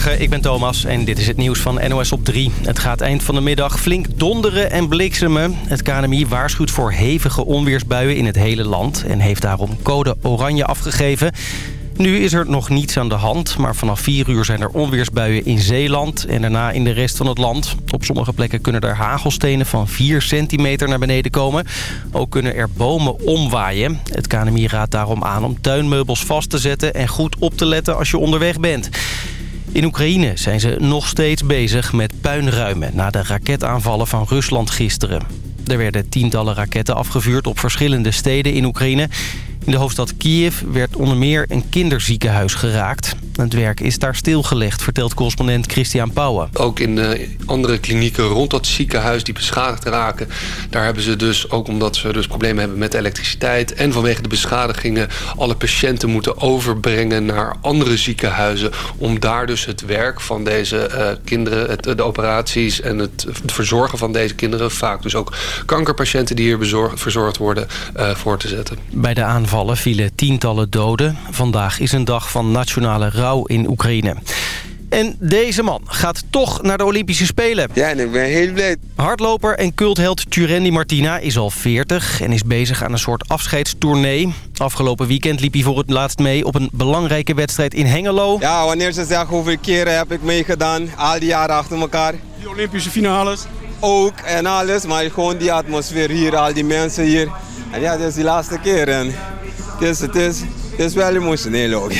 Ik ben Thomas en dit is het nieuws van NOS op 3. Het gaat eind van de middag flink donderen en bliksemen. Het KNMI waarschuwt voor hevige onweersbuien in het hele land... en heeft daarom code oranje afgegeven. Nu is er nog niets aan de hand, maar vanaf 4 uur zijn er onweersbuien in Zeeland... en daarna in de rest van het land. Op sommige plekken kunnen er hagelstenen van 4 centimeter naar beneden komen. Ook kunnen er bomen omwaaien. Het KNMI raadt daarom aan om tuinmeubels vast te zetten... en goed op te letten als je onderweg bent. In Oekraïne zijn ze nog steeds bezig met puinruimen... na de raketaanvallen van Rusland gisteren. Er werden tientallen raketten afgevuurd op verschillende steden in Oekraïne. In de hoofdstad Kiev werd onder meer een kinderziekenhuis geraakt. Het werk is daar stilgelegd, vertelt correspondent Christian Pauwen. Ook in andere klinieken rond dat ziekenhuis die beschadigd raken... daar hebben ze dus, ook omdat ze dus problemen hebben met elektriciteit... en vanwege de beschadigingen alle patiënten moeten overbrengen naar andere ziekenhuizen... om daar dus het werk van deze uh, kinderen, het, de operaties en het, het, verzorgen van deze kinderen... vaak dus ook kankerpatiënten die hier bezorgd, verzorgd worden, uh, voor te zetten. Bij de aanvallen vielen tientallen doden. Vandaag is een dag van nationale rouw in Oekraïne. En deze man gaat toch naar de Olympische Spelen. Ja, en ik ben heel blij. Hardloper en cultheld Turendi Martina is al 40 en is bezig aan een soort afscheidstournee. Afgelopen weekend liep hij voor het laatst mee op een belangrijke wedstrijd in Hengelo. Ja, wanneer ze zeggen hoeveel keren heb ik meegedaan, al die jaren achter elkaar. Die Olympische finales? Ook en alles, maar gewoon die atmosfeer hier, al die mensen hier. En ja, dit is die laatste keer en het is, het is, het is wel emotioneel ook.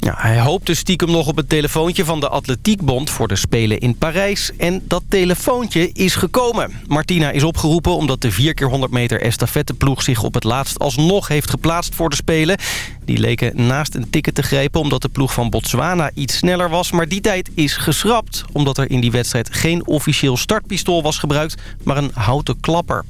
Ja, hij hoopte stiekem nog op het telefoontje van de Atletiekbond voor de Spelen in Parijs. En dat telefoontje is gekomen. Martina is opgeroepen omdat de 4 keer 100 meter estafetteploeg zich op het laatst alsnog heeft geplaatst voor de Spelen. Die leken naast een ticket te grijpen omdat de ploeg van Botswana iets sneller was. Maar die tijd is geschrapt omdat er in die wedstrijd geen officieel startpistool was gebruikt, maar een houten klapper.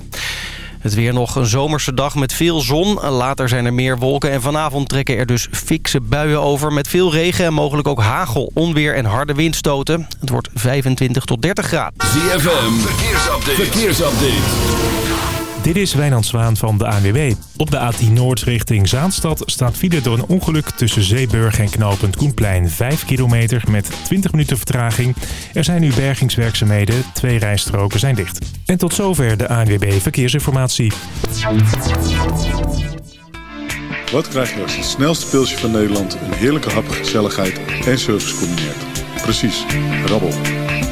Het weer nog een zomerse dag met veel zon. Later zijn er meer wolken en vanavond trekken er dus fikse buien over... met veel regen en mogelijk ook hagel, onweer en harde windstoten. Het wordt 25 tot 30 graden. ZFM, verkeersupdate. verkeersupdate. Dit is Wijnand Zwaan van de ANWB. Op de A10 Noord richting Zaanstad staat file door een ongeluk tussen Zeeburg en knooppunt Koenplein 5 kilometer met 20 minuten vertraging. Er zijn nu bergingswerkzaamheden, twee rijstroken zijn dicht. En tot zover de ANWB Verkeersinformatie. Wat krijg je als het snelste pilsje van Nederland een heerlijke hap, gezelligheid en service combineert? Precies, rabbel.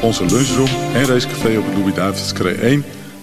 Onze lunchroom en racecafé op het Louis-David's 1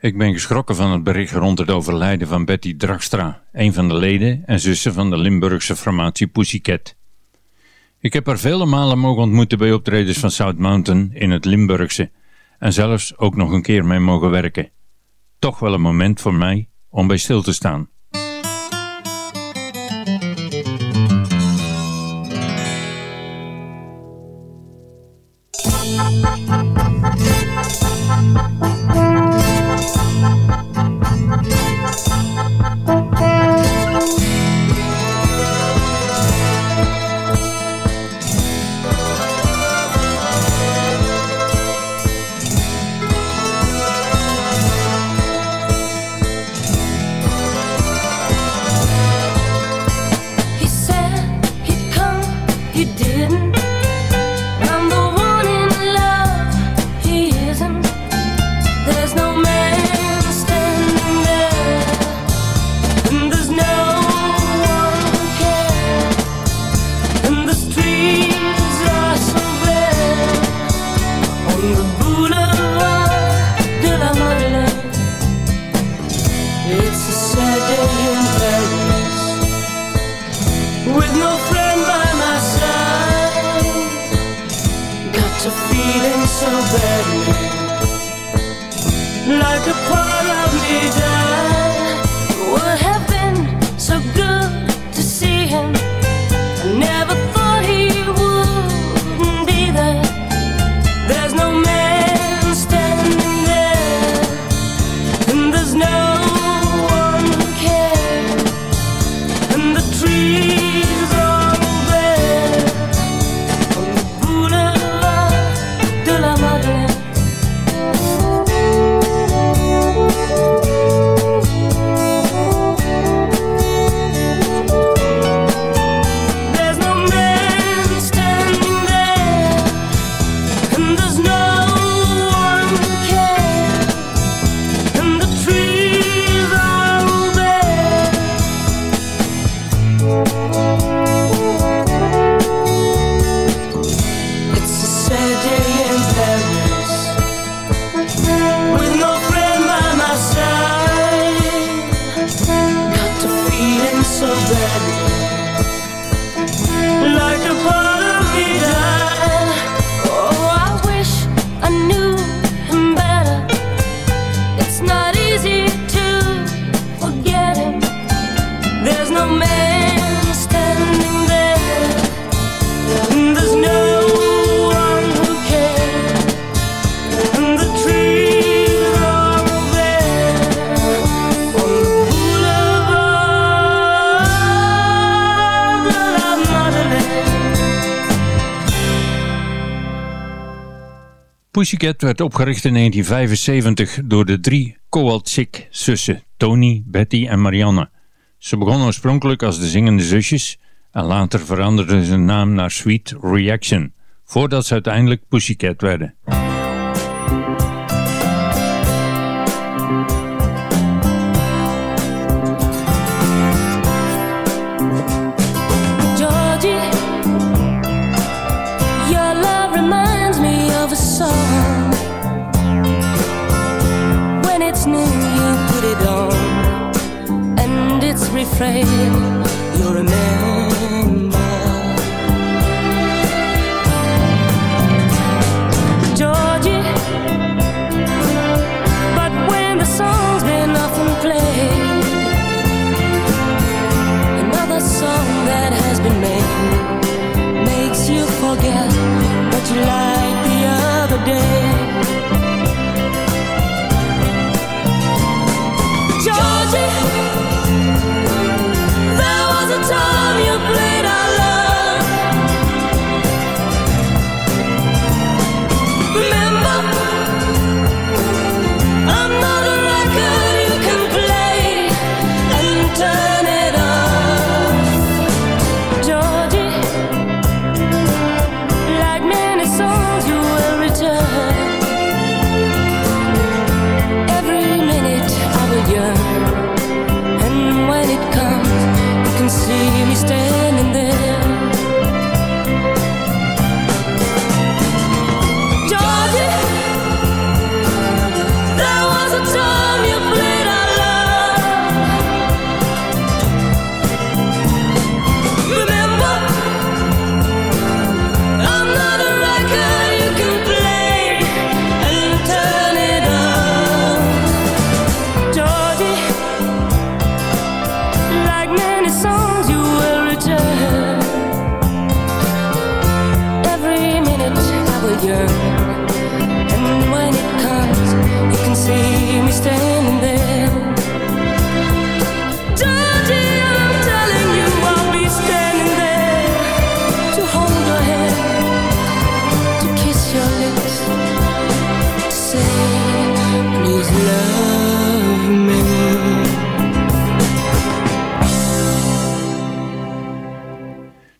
Ik ben geschrokken van het bericht rond het overlijden van Betty Dragstra, een van de leden en zussen van de Limburgse formatie Pussycat. Ik heb haar vele malen mogen ontmoeten bij optredens van South Mountain in het Limburgse en zelfs ook nog een keer mee mogen werken. Toch wel een moment voor mij om bij stil te staan. There's no Pussycat werd opgericht in 1975 door de drie Kowalczyk-zussen Tony, Betty en Marianne. Ze begonnen oorspronkelijk als de zingende zusjes en later veranderden ze hun naam naar Sweet Reaction, voordat ze uiteindelijk Pussycat werden. afraid you're a man.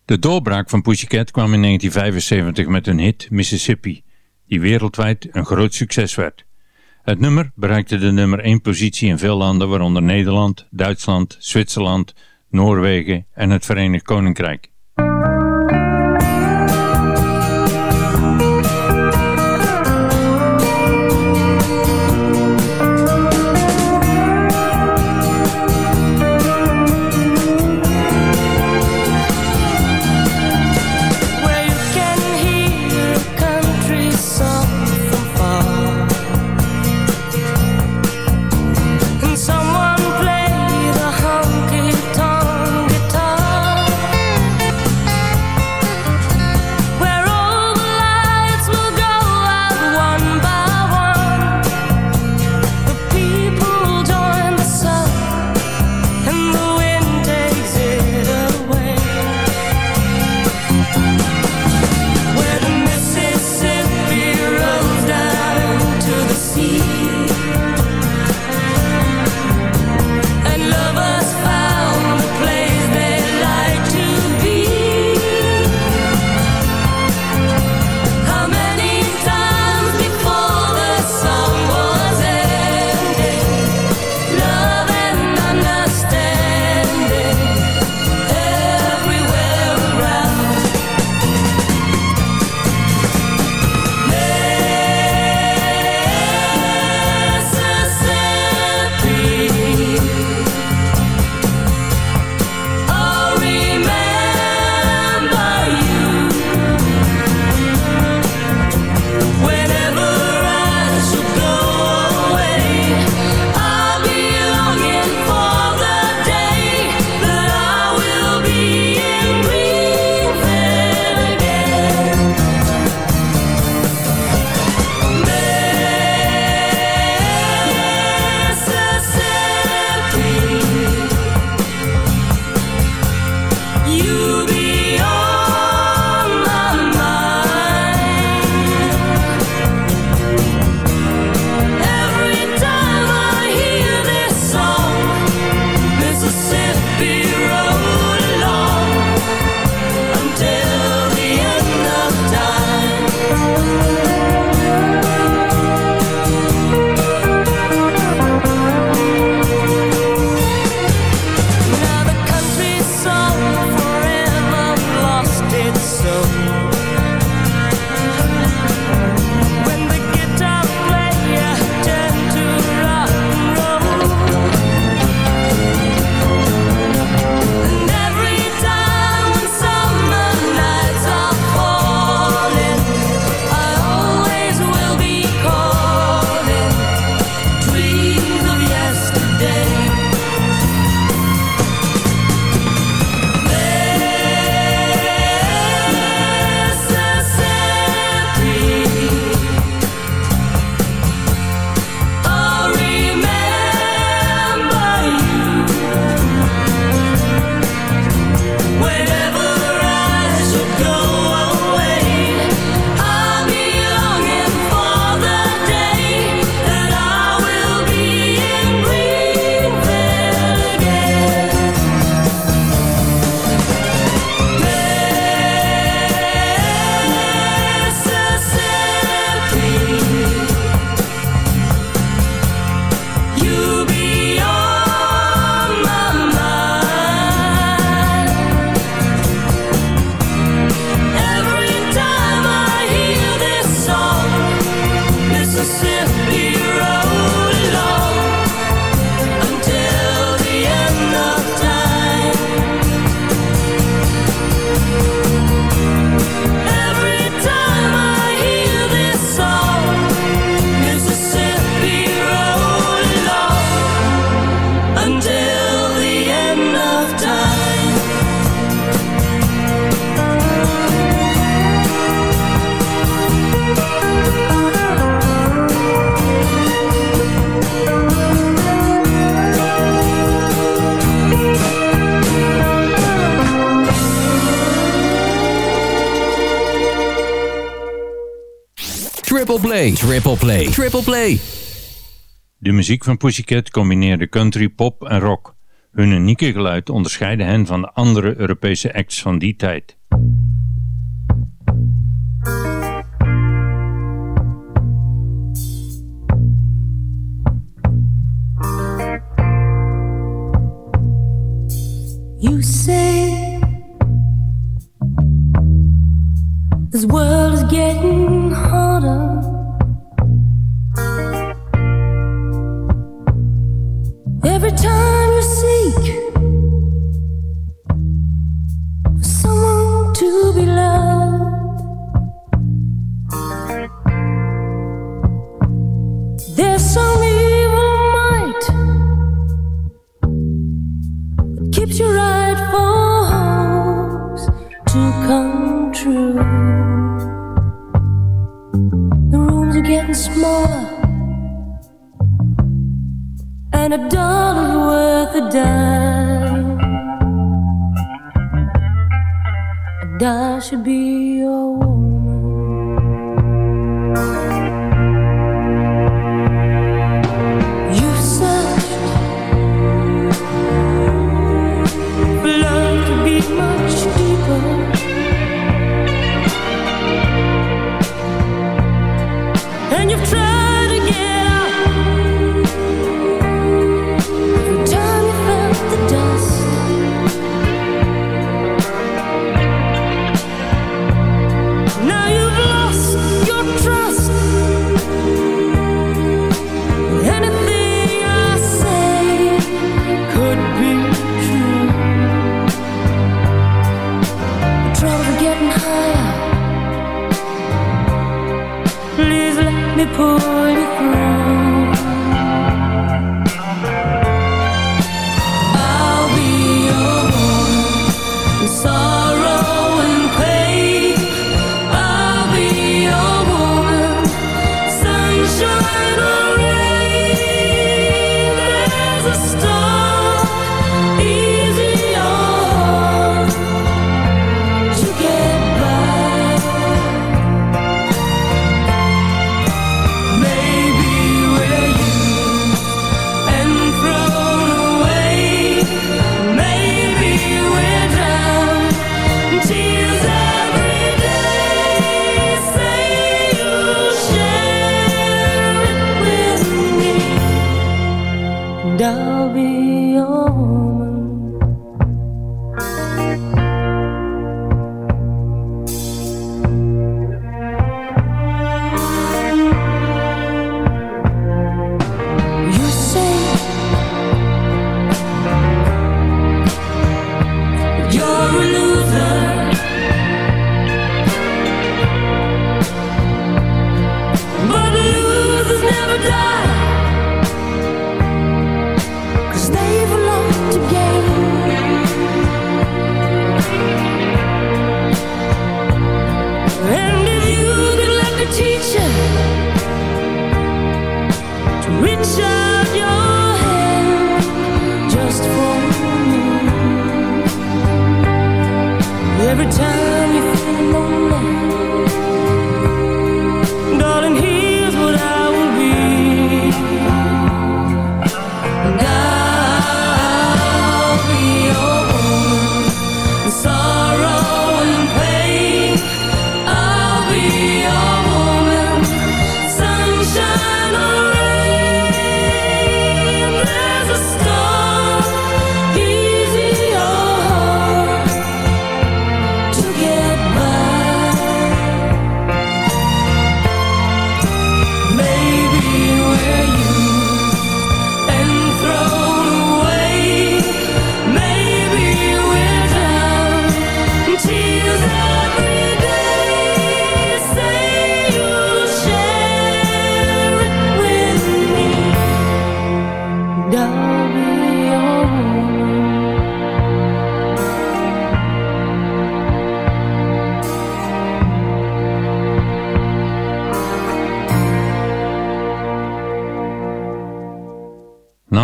De doorbraak van Pussycat kwam in 1975 met hun hit Mississippi, die wereldwijd een groot succes werd. Het nummer bereikte de nummer 1 positie in veel landen, waaronder Nederland, Duitsland, Zwitserland, Noorwegen en het Verenigd Koninkrijk. Triple Play. Triple Play. De muziek van Pussycat combineerde country, pop en rock. Hun unieke geluid onderscheidde hen van de andere Europese acts van die tijd. You say This world is getting harder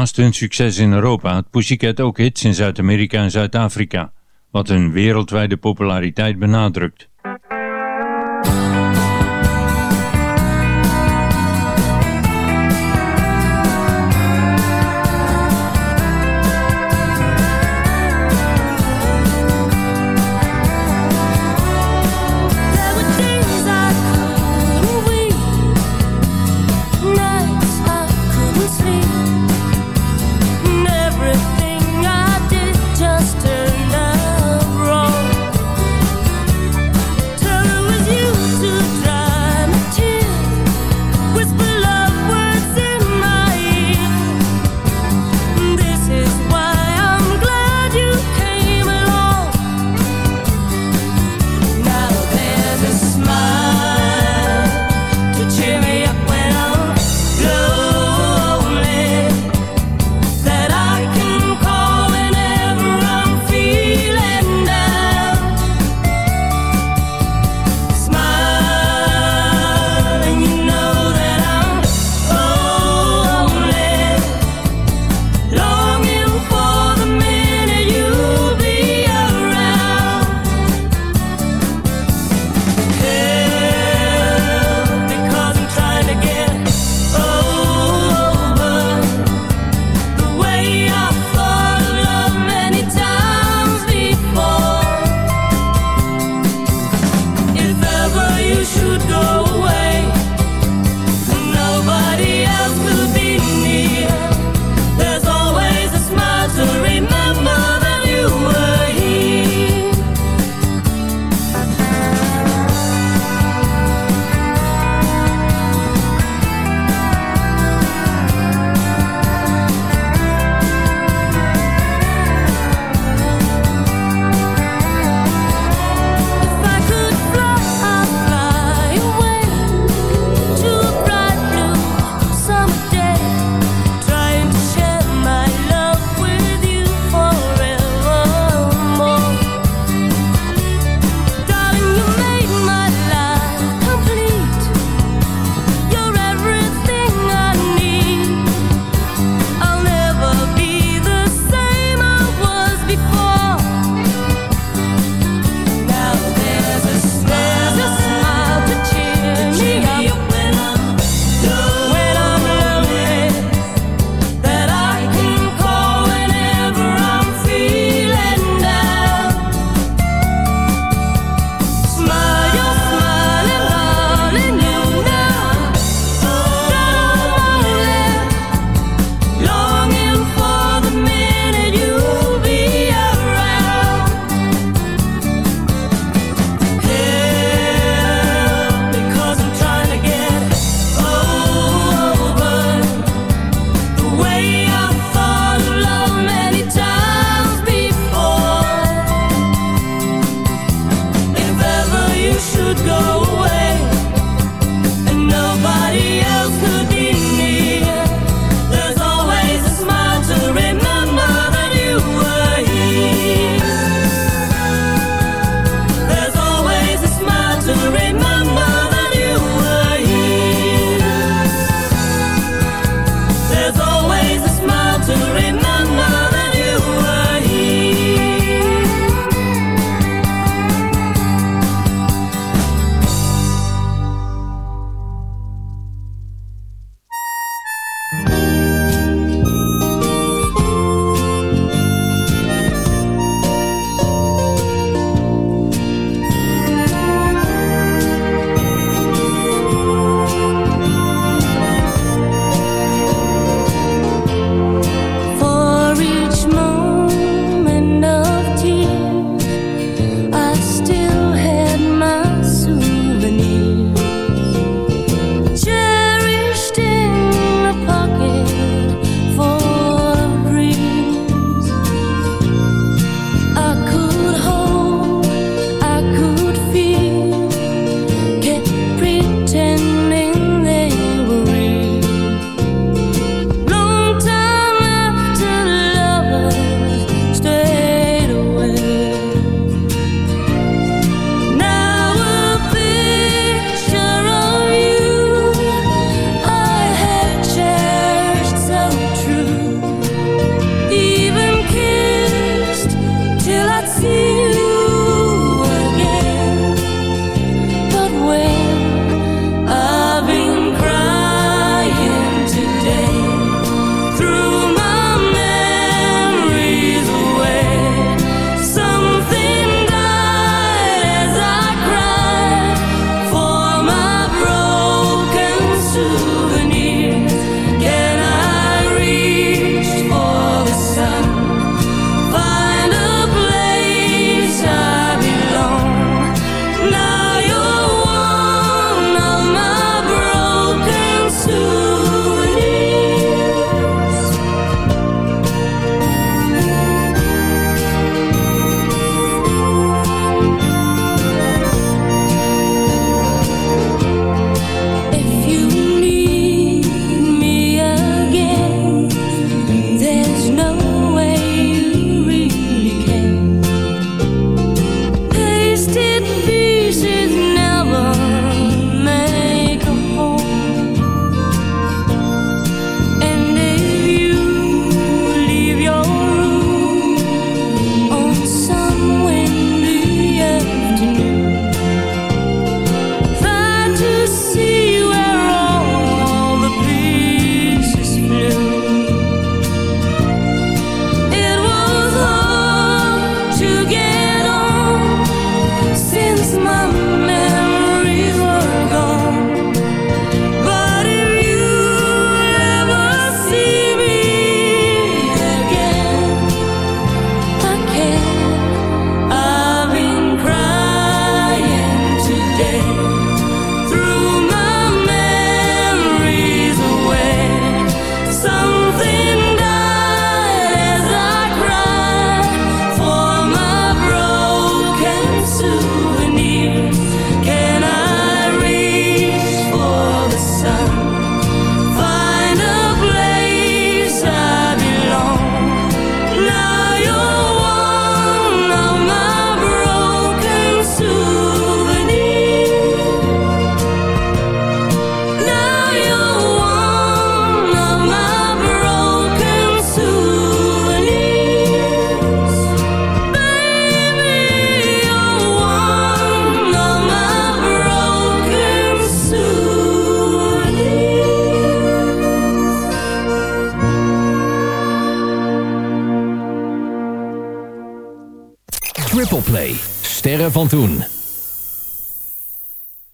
Naast hun succes in Europa had Pussycat ook hits in Zuid-Amerika en Zuid-Afrika, wat hun wereldwijde populariteit benadrukt.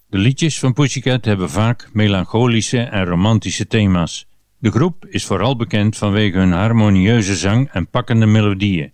De liedjes van Pussycat hebben vaak melancholische en romantische thema's. De groep is vooral bekend vanwege hun harmonieuze zang en pakkende melodieën.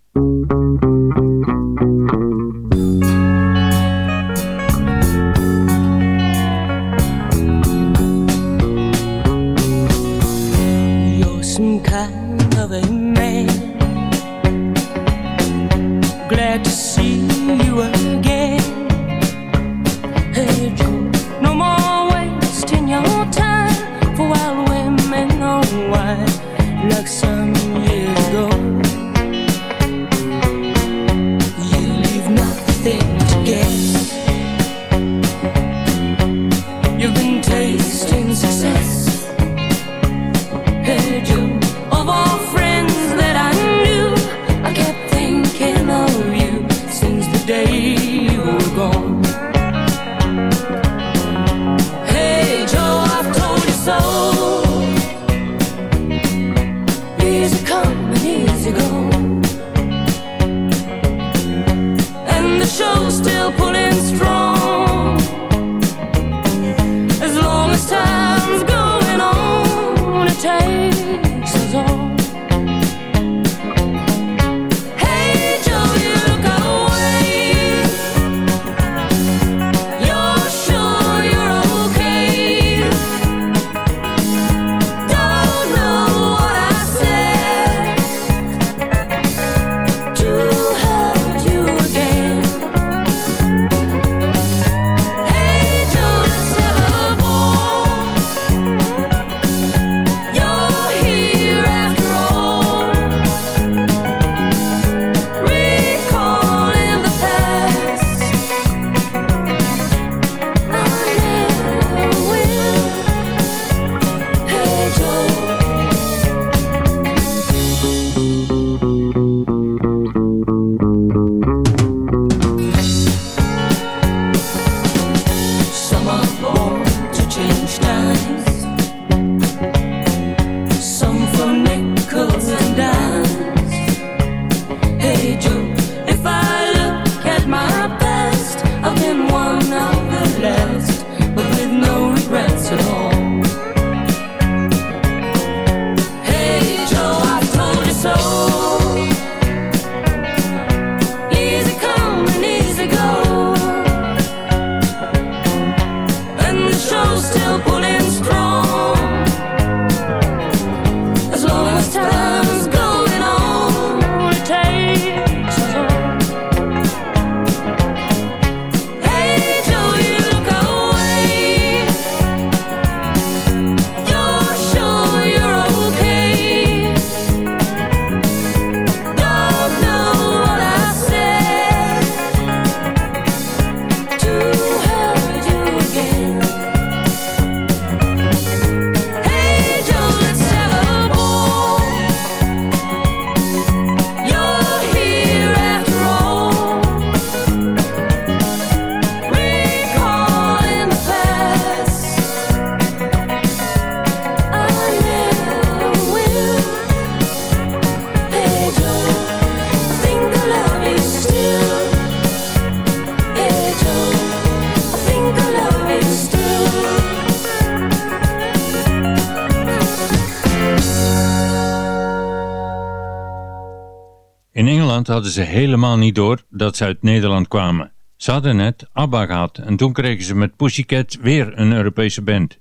ze helemaal niet door dat ze uit Nederland kwamen. Ze hadden net ABBA gehad en toen kregen ze met Pussycat weer een Europese band.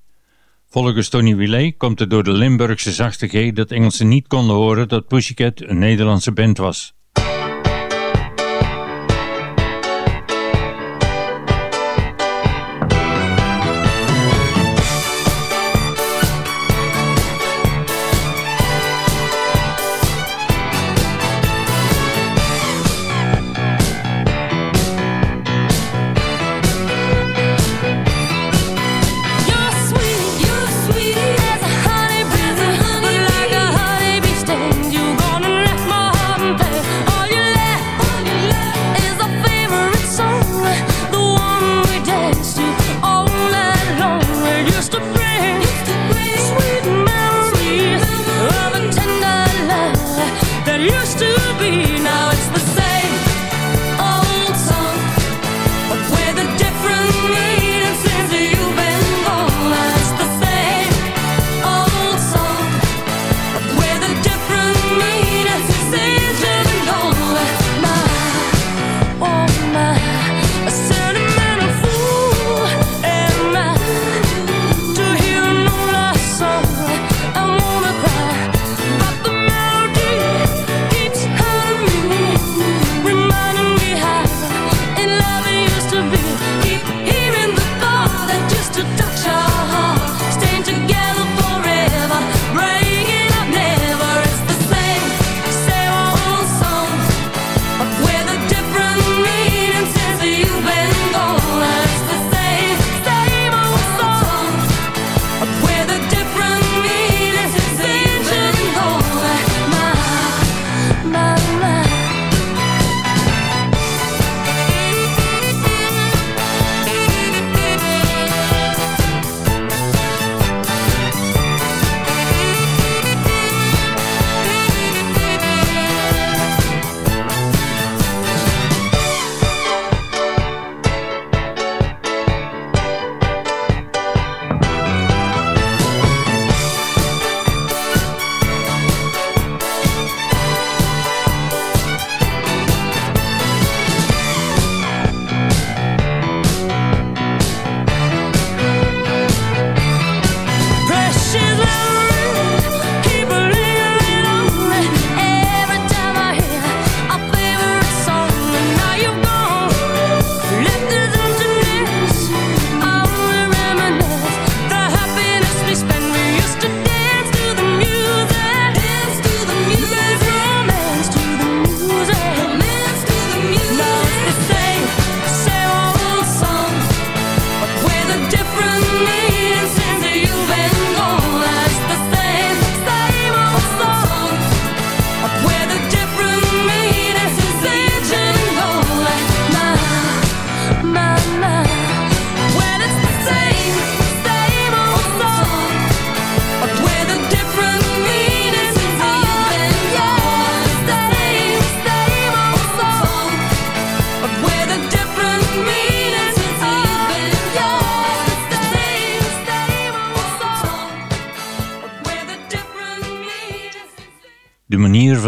Volgens Tony Willet komt het door de Limburgse zachte G dat Engelsen niet konden horen dat Pussycat een Nederlandse band was.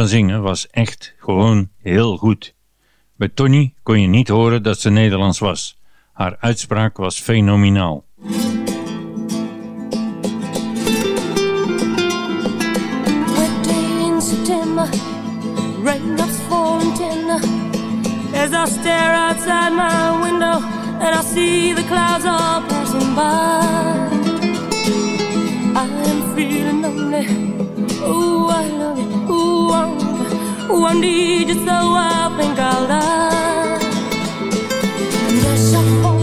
van zingen was echt gewoon heel goed. Bij Tony kon je niet horen dat ze Nederlands was. Haar uitspraak was fenomenaal. As I stare outside my window and I see the clouds all passing by, I am feeling lonely. Ooh, I love you. Ooh, I'm, ooh, I'm needed so I think I'll die. And yes,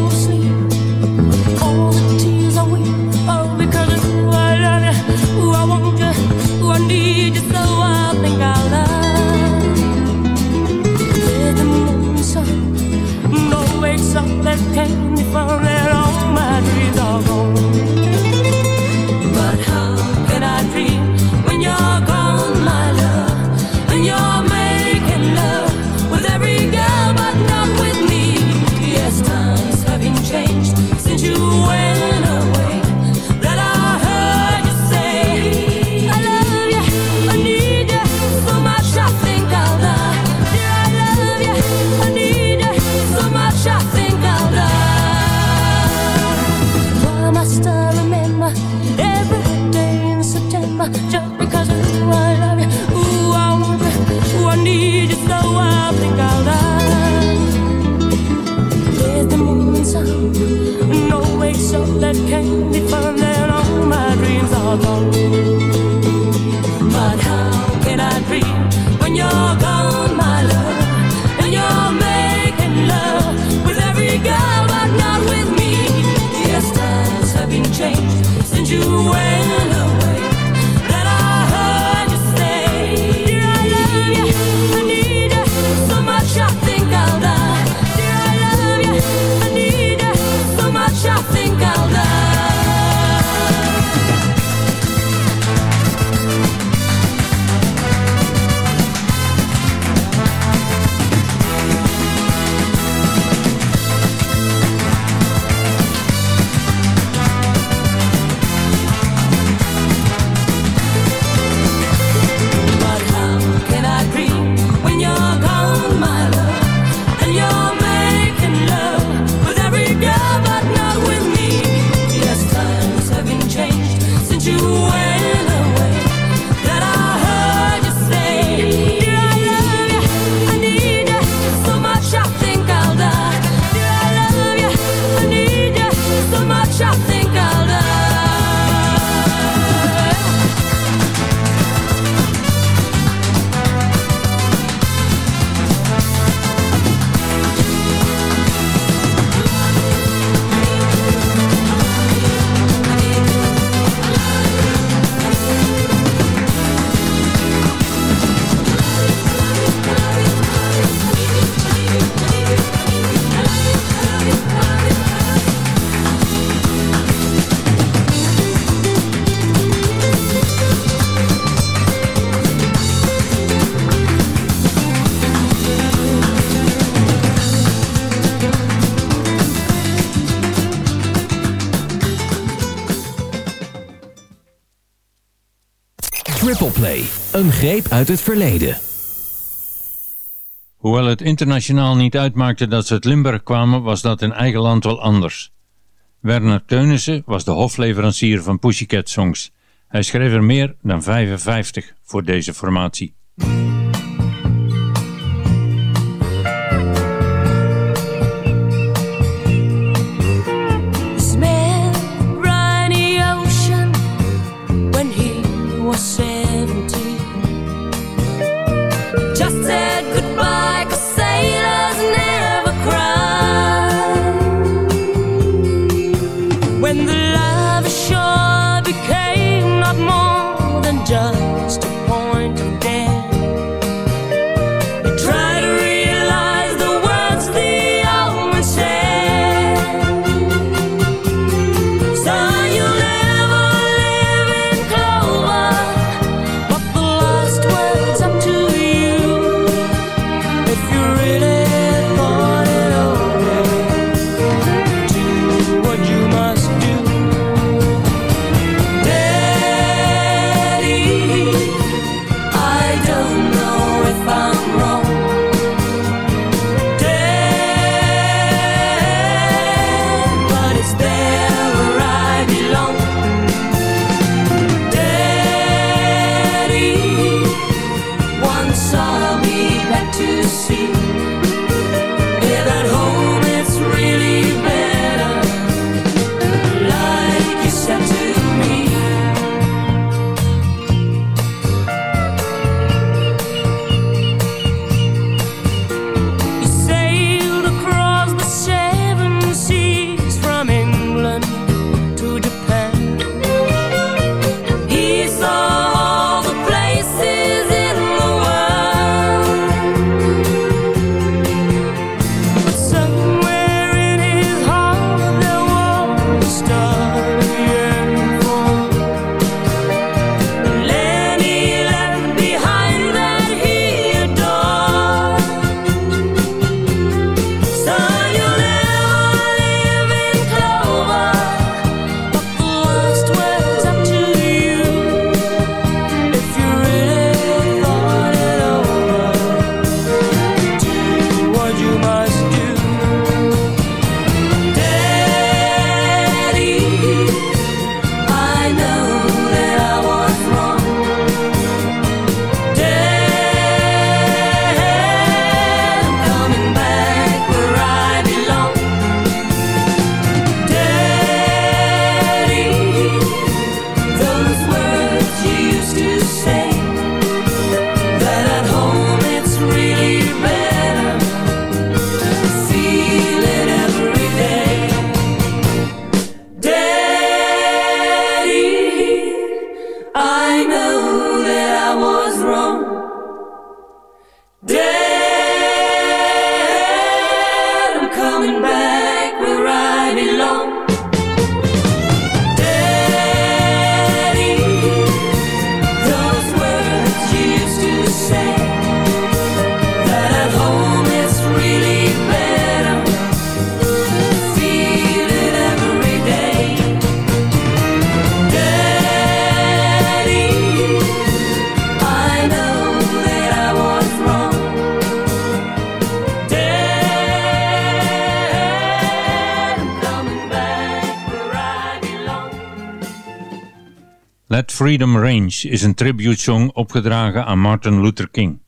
uit het verleden. Hoewel het internationaal niet uitmaakte dat ze uit Limburg kwamen, was dat in eigen land wel anders. Werner Teunissen was de hofleverancier van Pussycat Songs. Hij schreef er meer dan 55 voor deze formatie. Freedom Range is een tributesong opgedragen aan Martin Luther King.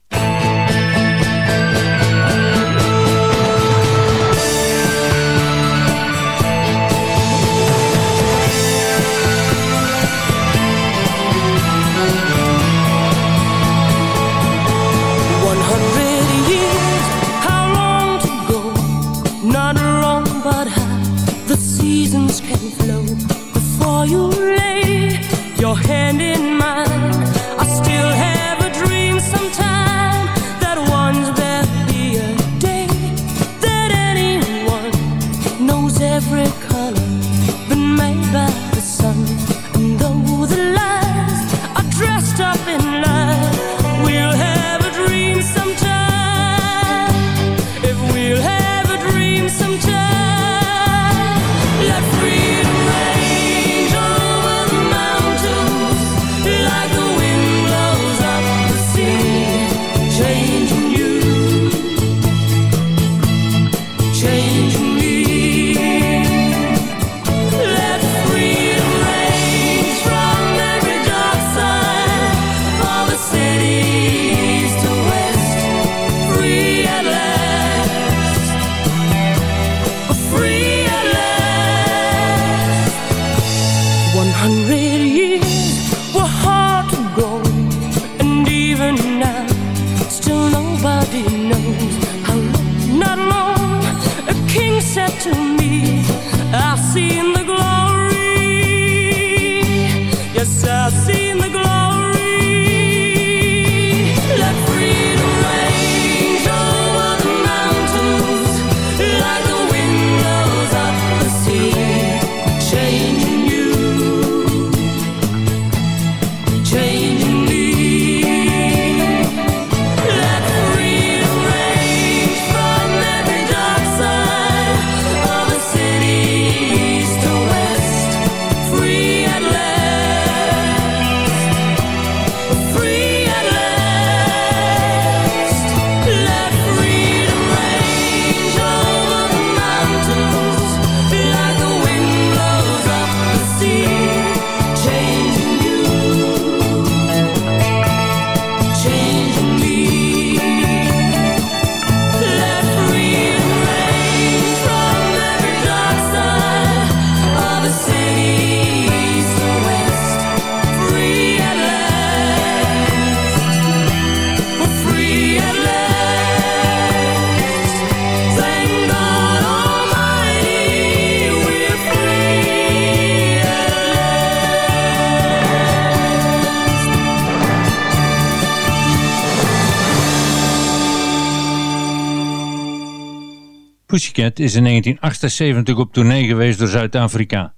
Pussycat is in 1978 op tournee geweest door Zuid-Afrika.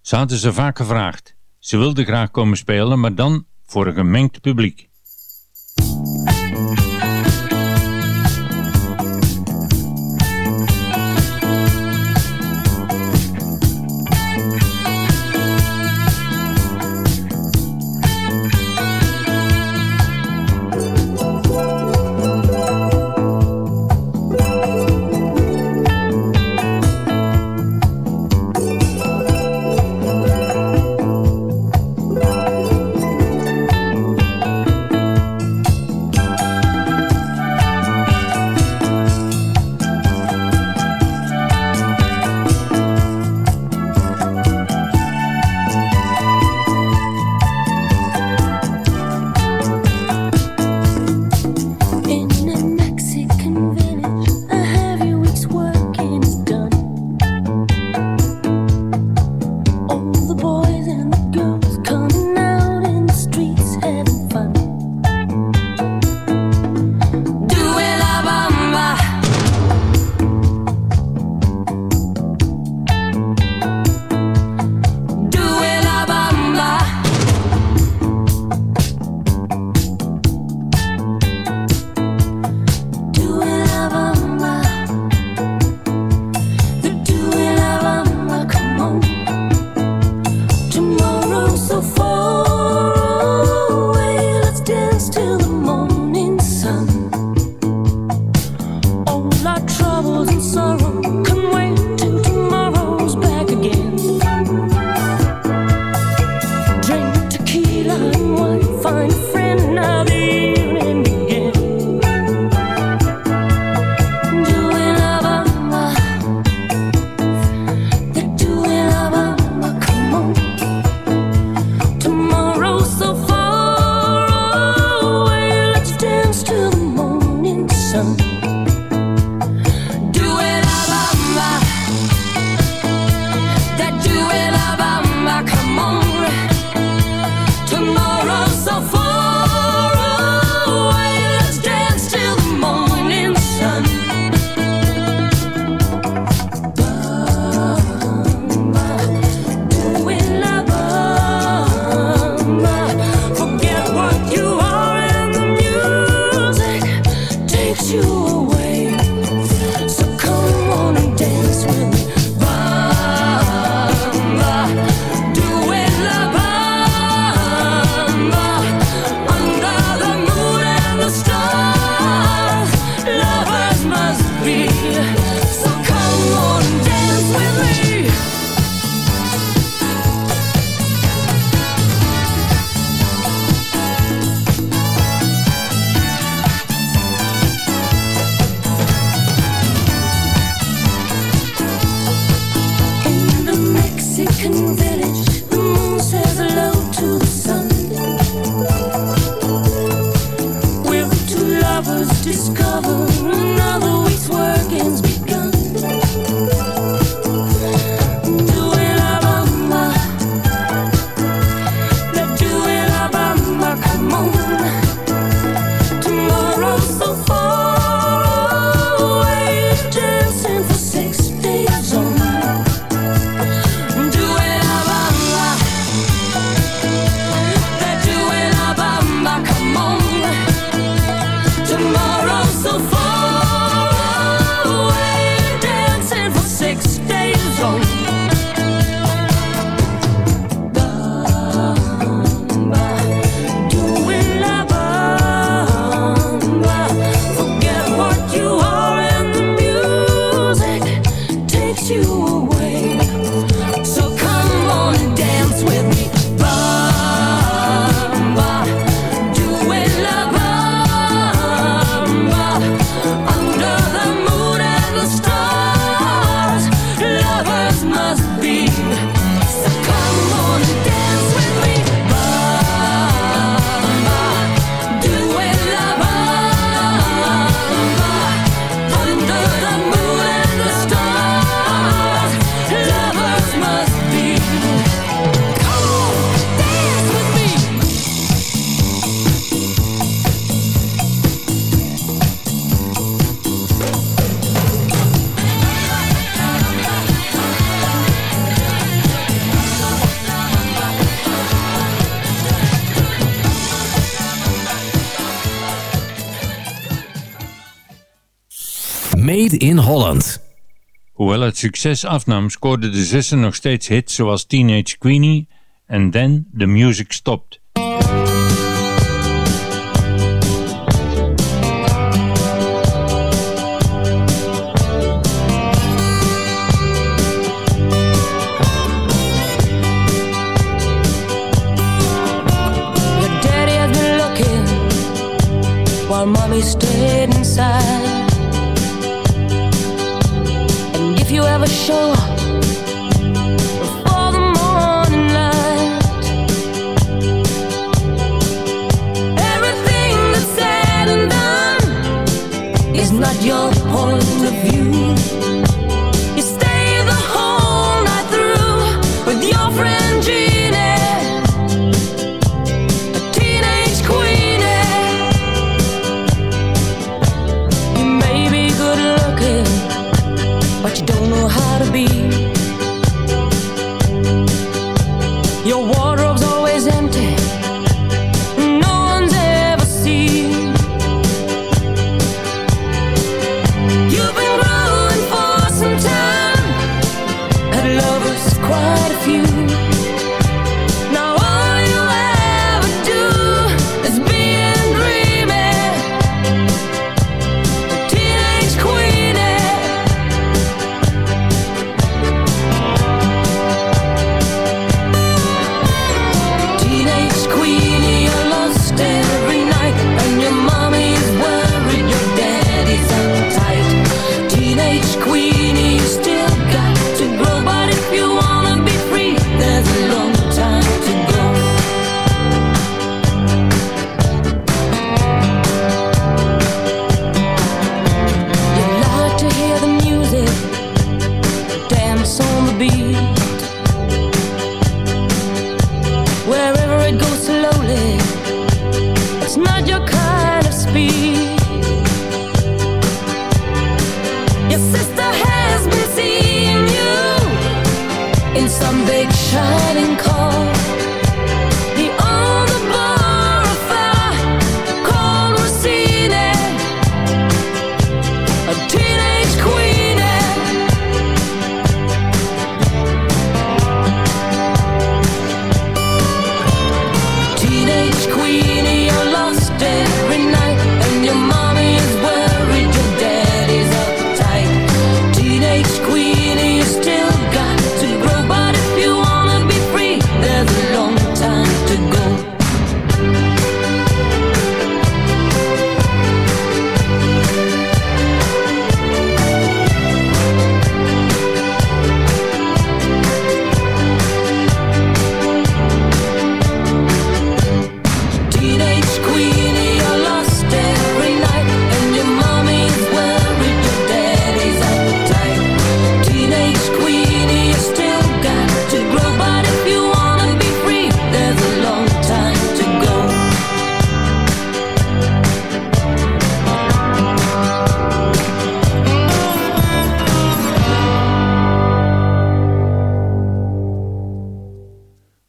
Ze hadden ze vaak gevraagd. Ze wilde graag komen spelen, maar dan voor een gemengd publiek. In Holland. Hoewel het succes afnam, scoorden de zussen nog steeds hits zoals Teenage Queenie en Then the Music Stopped. while mommy stayed inside. 手了。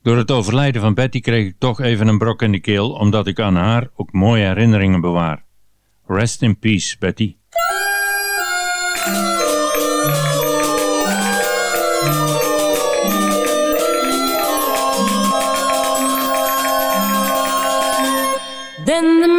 Door het overlijden van Betty kreeg ik toch even een brok in de keel, omdat ik aan haar ook mooie herinneringen bewaar. Rest in peace, Betty. Then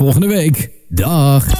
volgende week. Dag!